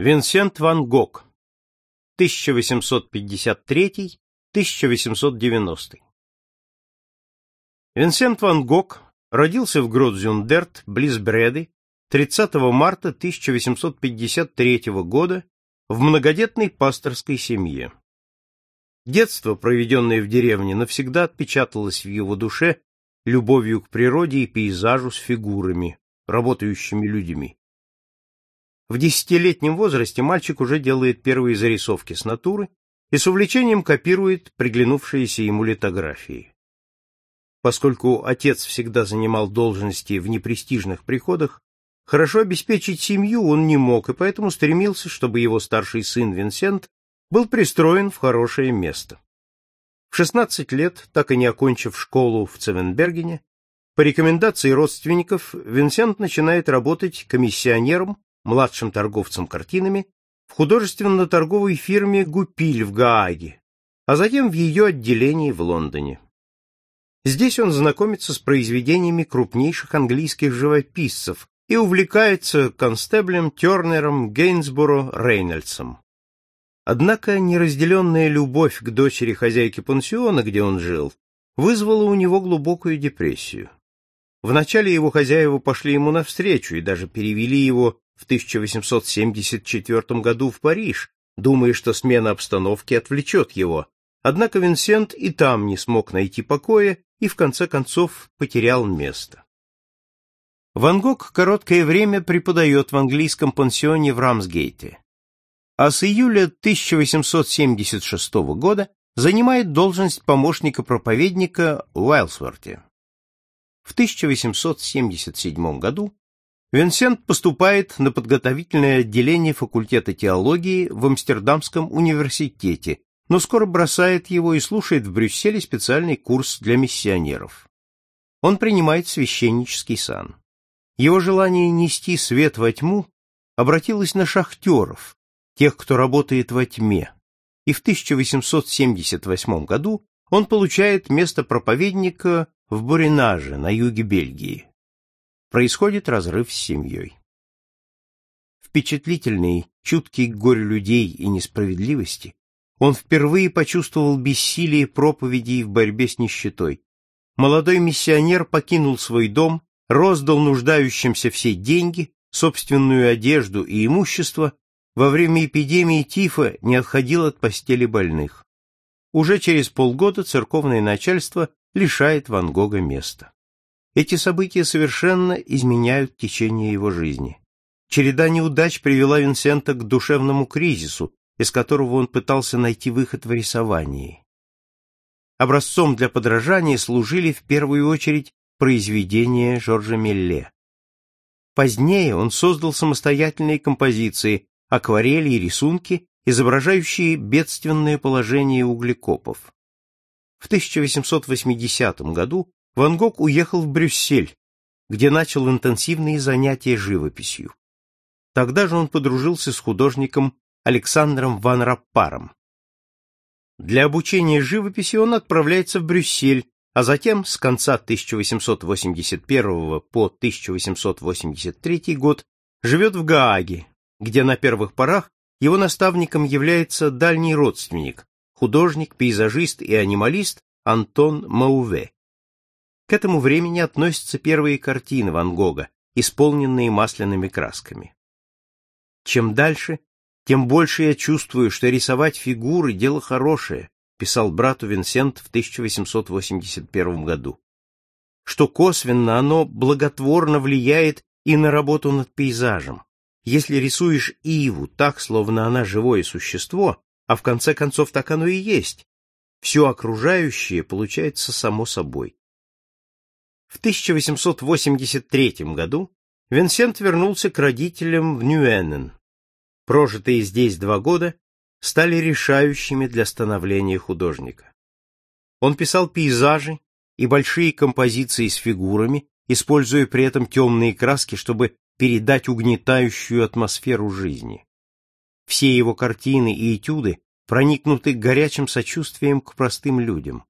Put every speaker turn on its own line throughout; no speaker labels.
Винсент ван Гог 1853-1890 Винсент ван Гог родился в Гродзюндерт, близ Бреды, 30 марта 1853 года в многодетной пасторской семье. Детство, проведенное в деревне, навсегда отпечаталось в его душе любовью к природе и пейзажу с фигурами, работающими людьми. В десятилетнем возрасте мальчик уже делает первые зарисовки с натуры и с увлечением копирует приглянувшиеся ему литографии. Поскольку отец всегда занимал должности в непрестижных приходах, хорошо обеспечить семью он не мог, и поэтому стремился, чтобы его старший сын Винсент был пристроен в хорошее место. В 16 лет, так и не окончив школу в Цевенбергене, по рекомендации родственников Винсент начинает работать комиссионером, младшим торговцем картинами, в художественно-торговой фирме «Гупиль» в Гааге, а затем в ее отделении в Лондоне. Здесь он знакомится с произведениями крупнейших английских живописцев и увлекается констеблем Тернером Гейнсборо Рейнольдсом. Однако неразделенная любовь к дочери хозяйки пансиона, где он жил, вызвала у него глубокую депрессию. Вначале его хозяева пошли ему навстречу и даже перевели его в 1874 году в Париж, думая, что смена обстановки отвлечет его. Однако Винсент и там не смог найти покоя и в конце концов потерял место. Ван Гог короткое время преподает в английском пансионе в Рамсгейте, а с июля 1876 года занимает должность помощника проповедника в Уайлсворте. В 1877 году Винсент поступает на подготовительное отделение факультета теологии в Амстердамском университете но скоро бросает его и слушает в Брюсселе специальный курс для миссионеров. Он принимает священнический сан. Его желание нести свет во тьму обратилось на шахтеров, тех, кто работает во тьме, и в 1878 году он получает место проповедника в Буринаже на юге Бельгии. Происходит разрыв с семьей. Впечатлительный, чуткий к горю людей и несправедливости, он впервые почувствовал бессилие проповедей в борьбе с нищетой. Молодой миссионер покинул свой дом, роздал нуждающимся все деньги, собственную одежду и имущество, во время эпидемии тифа не отходил от постели больных. Уже через полгода церковное начальство лишает Ван Гога места. Эти события совершенно изменяют течение его жизни. Череда неудач привела Винсента к душевному кризису, из которого он пытался найти выход в рисовании. Образцом для подражания служили в первую очередь произведения Жоржа Милле. Позднее он создал самостоятельные композиции, акварели и рисунки, изображающие бедственное положение углекопов. В 1880 году Ван Гог уехал в Брюссель, где начал интенсивные занятия живописью. Тогда же он подружился с художником Александром Ван Раппаром. Для обучения живописи он отправляется в Брюссель, а затем с конца 1881 по 1883 год живет в Гааге, где на первых порах его наставником является дальний родственник, художник, пейзажист и анималист Антон Мауве. К этому времени относятся первые картины Ван Гога, исполненные масляными красками. Чем дальше, тем больше я чувствую, что рисовать фигуры — дело хорошее, писал брату Винсент в 1881 году. Что косвенно оно благотворно влияет и на работу над пейзажем. Если рисуешь иву так, словно она живое существо, а в конце концов так оно и есть, все окружающее получается само собой. В 1883 году Винсент вернулся к родителям в Ньюэнен, прожитые здесь два года, стали решающими для становления художника. Он писал пейзажи и большие композиции с фигурами, используя при этом темные краски, чтобы передать угнетающую атмосферу жизни. Все его картины и этюды проникнуты горячим сочувствием к простым людям.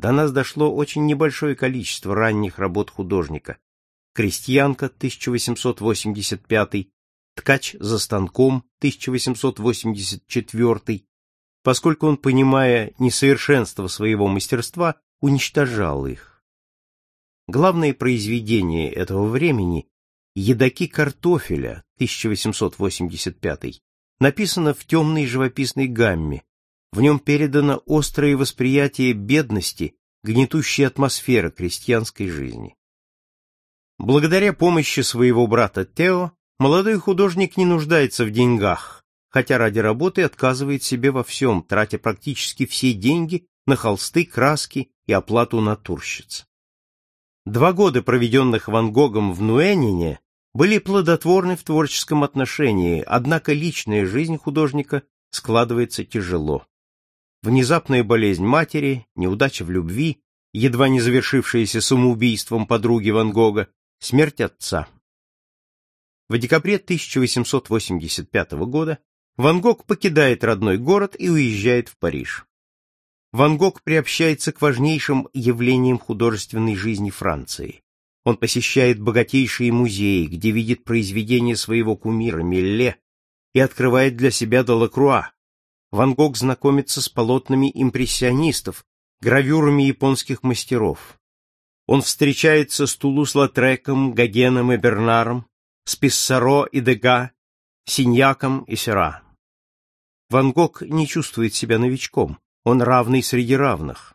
До нас дошло очень небольшое количество ранних работ художника. «Крестьянка» 1885, ткач за станком 1884, поскольку он, понимая несовершенство своего мастерства, уничтожал их. Главное произведение этого времени «Едоки картофеля» 1885 написано в темной живописной гамме. В нем передано острое восприятие бедности, гнетущей атмосферы крестьянской жизни. Благодаря помощи своего брата Тео, молодой художник не нуждается в деньгах, хотя ради работы отказывает себе во всем, тратя практически все деньги на холсты, краски и оплату натурщиц. Два года, проведенных Ван Гогом в Нуэнине, были плодотворны в творческом отношении, однако личная жизнь художника складывается тяжело. Внезапная болезнь матери, неудача в любви, едва не завершившаяся самоубийством подруги Ван Гога, смерть отца. В декабре 1885 года Ван Гог покидает родной город и уезжает в Париж. Ван Гог приобщается к важнейшим явлениям художественной жизни Франции. Он посещает богатейшие музеи, где видит произведения своего кумира Милле и открывает для себя Делакруа. Ван Гог знакомится с полотнами импрессионистов, гравюрами японских мастеров. Он встречается с Тулус-Латреком, Гогеном и Бернаром, с Писсаро и Дега, Синьяком и Сера. Ван Гог не чувствует себя новичком, он равный среди равных.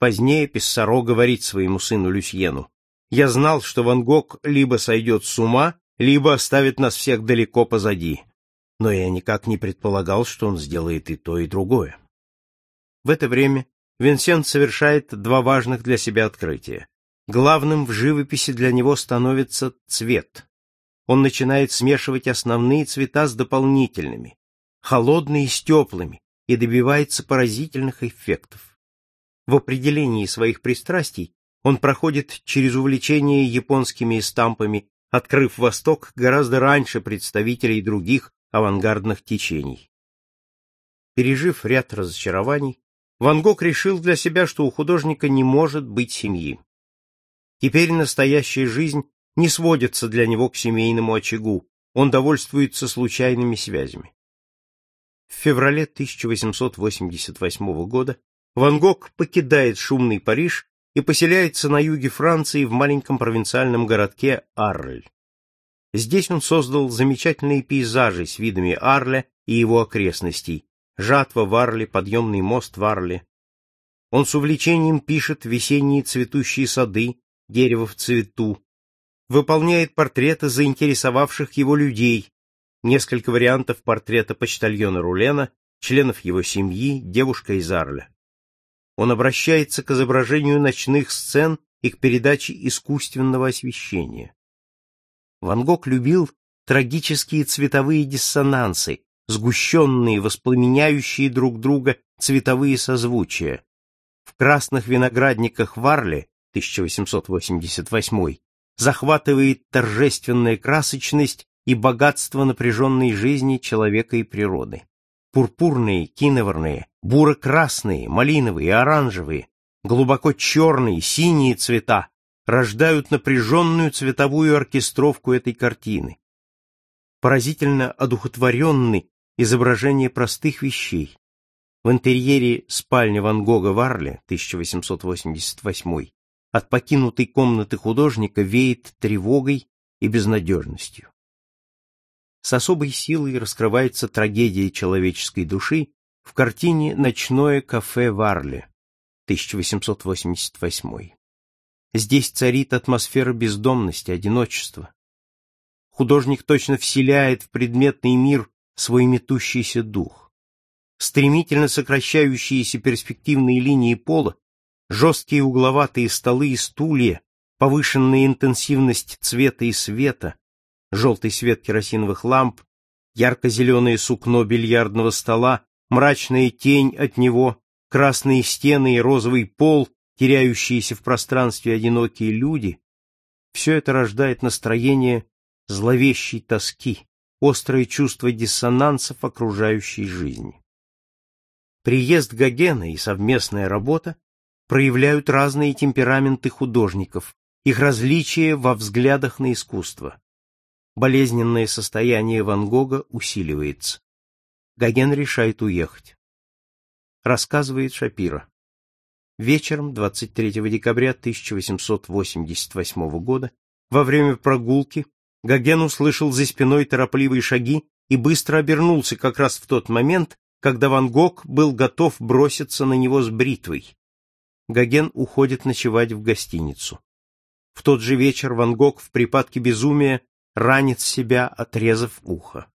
Позднее Писсаро говорит своему сыну Люсьену, «Я знал, что Ван Гог либо сойдет с ума, либо оставит нас всех далеко позади, но я никак не предполагал, что он сделает и то, и другое». В это время Винсент совершает два важных для себя открытия. Главным в живописи для него становится цвет. Он начинает смешивать основные цвета с дополнительными, холодные с теплыми, и добивается поразительных эффектов. В определении своих пристрастий он проходит через увлечение японскими эстампами, открыв Восток гораздо раньше представителей других авангардных течений. Пережив ряд разочарований, Ван Гог решил для себя, что у художника не может быть семьи. Теперь настоящая жизнь не сводится для него к семейному очагу, он довольствуется случайными связями. В феврале 1888 года Ван Гог покидает шумный Париж и поселяется на юге Франции в маленьком провинциальном городке Арль. Здесь он создал замечательные пейзажи с видами Арля и его окрестностей, жатва в Арле, подъемный мост в Арле. Он с увлечением пишет весенние цветущие сады, дерево в цвету, выполняет портреты заинтересовавших его людей, несколько вариантов портрета почтальона Рулена, членов его семьи, девушка из Арля. Он обращается к изображению ночных сцен и к передаче искусственного освещения. Ван Гог любил трагические цветовые диссонансы, сгущенные, воспламеняющие друг друга цветовые созвучия. В «Красных виноградниках Варли» 1888 захватывает торжественная красочность и богатство напряженной жизни человека и природы. Пурпурные, киноварные, буро-красные, малиновые, оранжевые, глубоко черные, синие цвета рождают напряженную цветовую оркестровку этой картины. Поразительно одухотворенны изображения простых вещей. В интерьере спальни Ван Гога в Арле 1888 от покинутой комнаты художника веет тревогой и безнадежностью с особой силой раскрывается трагедия человеческой души в картине «Ночное кафе Варли» 1888. Здесь царит атмосфера бездомности, одиночества. Художник точно вселяет в предметный мир свой метущийся дух. Стремительно сокращающиеся перспективные линии пола, жесткие угловатые столы и стулья, повышенная интенсивность цвета и света, желтый свет керосиновых ламп, ярко-зеленое сукно бильярдного стола, мрачная тень от него, красные стены и розовый пол, теряющиеся в пространстве одинокие люди — все это рождает настроение зловещей тоски, острое чувство диссонансов окружающей жизни. Приезд Гогена и совместная работа проявляют разные темпераменты художников, их различия во взглядах на искусство. болезненное состояние Ван Гога усиливается. Гоген решает уехать. Рассказывает Шапира. Вечером 23 декабря 1888 года, во время прогулки, Гоген услышал за спиной торопливые шаги и быстро обернулся как раз в тот момент, когда Ван Гог был готов броситься на него с бритвой. Гоген уходит ночевать в гостиницу. В тот же вечер Ван Гог в припадке безумия ранит себя, отрезав ухо.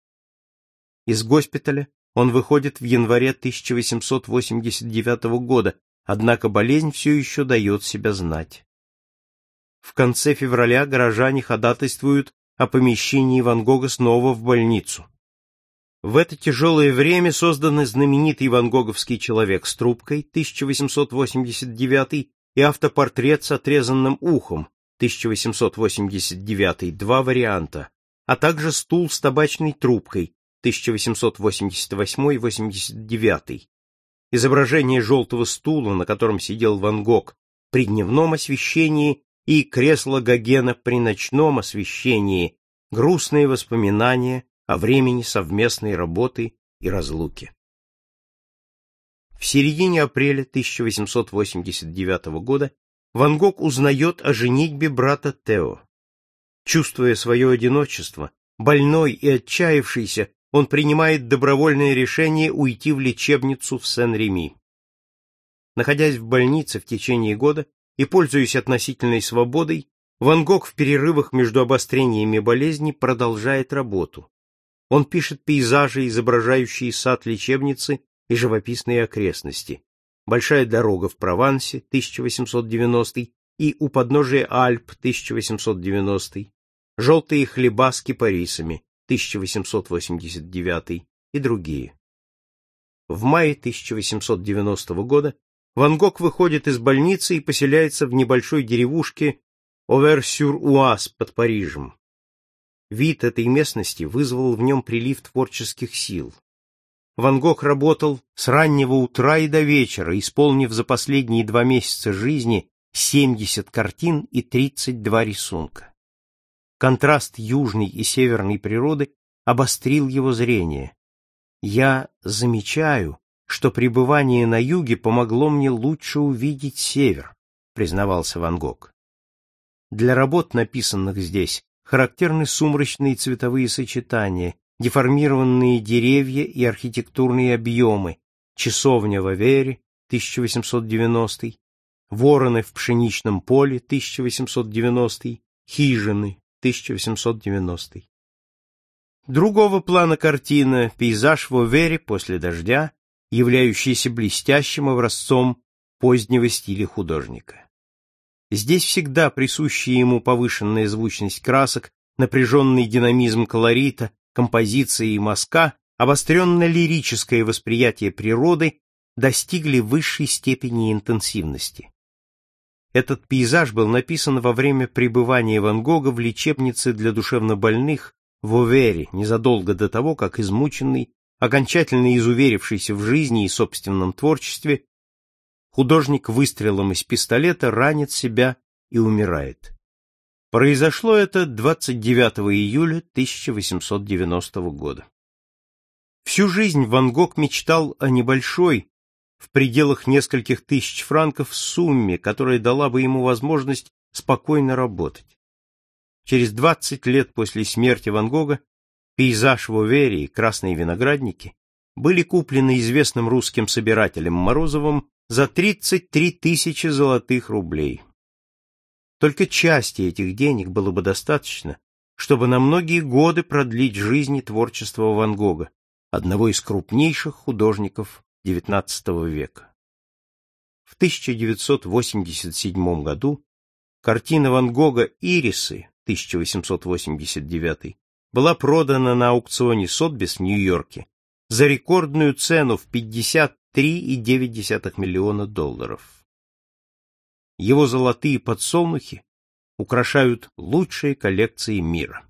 Из госпиталя он выходит в январе 1889 года, однако болезнь все еще дает себя знать. В конце февраля горожане ходатайствуют о помещении Ван Гога снова в больницу. В это тяжелое время созданы знаменитый ван Гоговский человек с трубкой 1889 и автопортрет с отрезанным ухом 1889, два варианта, а также стул с табачной трубкой 1888-89. Изображение желтого стула, на котором сидел Ван Гог при дневном освещении, и кресло Гогена при ночном освещении, грустные воспоминания о времени совместной работы и разлуки. В середине апреля 1889 года Ван Гог узнает о женитьбе брата Тео. Чувствуя свое одиночество, больной и отчаявшийся, он принимает добровольное решение уйти в лечебницу в Сен-Реми. Находясь в больнице в течение года и пользуясь относительной свободой, Ван Гог в перерывах между обострениями болезни продолжает работу. Он пишет пейзажи, изображающие сад лечебницы и живописные окрестности. Большая дорога в Провансе, 1890 и у подножия Альп, 1890 Желтые хлеба с кипарисами, 1889 и другие. В мае 1890 года Ван Гог выходит из больницы и поселяется в небольшой деревушке Овер-сюр-Уаз под Парижем. Вид этой местности вызвал в нем прилив творческих сил. Ван Гог работал с раннего утра и до вечера, исполнив за последние два месяца жизни 70 картин и 32 рисунка. Контраст южной и северной природы обострил его зрение. Я замечаю, что пребывание на юге помогло мне лучше увидеть север, признавался Ван Гог. Для работ, написанных здесь, характерны сумрачные цветовые сочетания, деформированные деревья и архитектурные объемы, часовня в Авере, 1890 вороны в пшеничном поле, 1890 хижины, 1890 Другого плана картина «Пейзаж в Овере после дождя», являющийся блестящим образцом позднего стиля художника. Здесь всегда присущая ему повышенная звучность красок, напряженный динамизм колорита, композиции и мазка, обостренно-лирическое восприятие природы достигли высшей степени интенсивности. Этот пейзаж был написан во время пребывания Ван Гога в лечебнице для душевнобольных в Овере незадолго до того, как измученный, окончательно изуверившийся в жизни и собственном творчестве, художник выстрелом из пистолета ранит себя и умирает. Произошло это 29 июля 1890 года. Всю жизнь Ван Гог мечтал о небольшой, в пределах нескольких тысяч франков, сумме, которая дала бы ему возможность спокойно работать. Через 20 лет после смерти Ван Гога пейзаж в и красные виноградники были куплены известным русским собирателем Морозовым за 33 тысячи золотых рублей. Только части этих денег было бы достаточно, чтобы на многие годы продлить жизнь и творчество Ван Гога, одного из крупнейших художников XIX века. В 1987 году картина Ван Гога «Ирисы» 1889 была продана на аукционе Сотбис в Нью-Йорке за рекордную цену в 53,9 миллиона долларов. Его золотые подсолнухи украшают лучшие коллекции мира.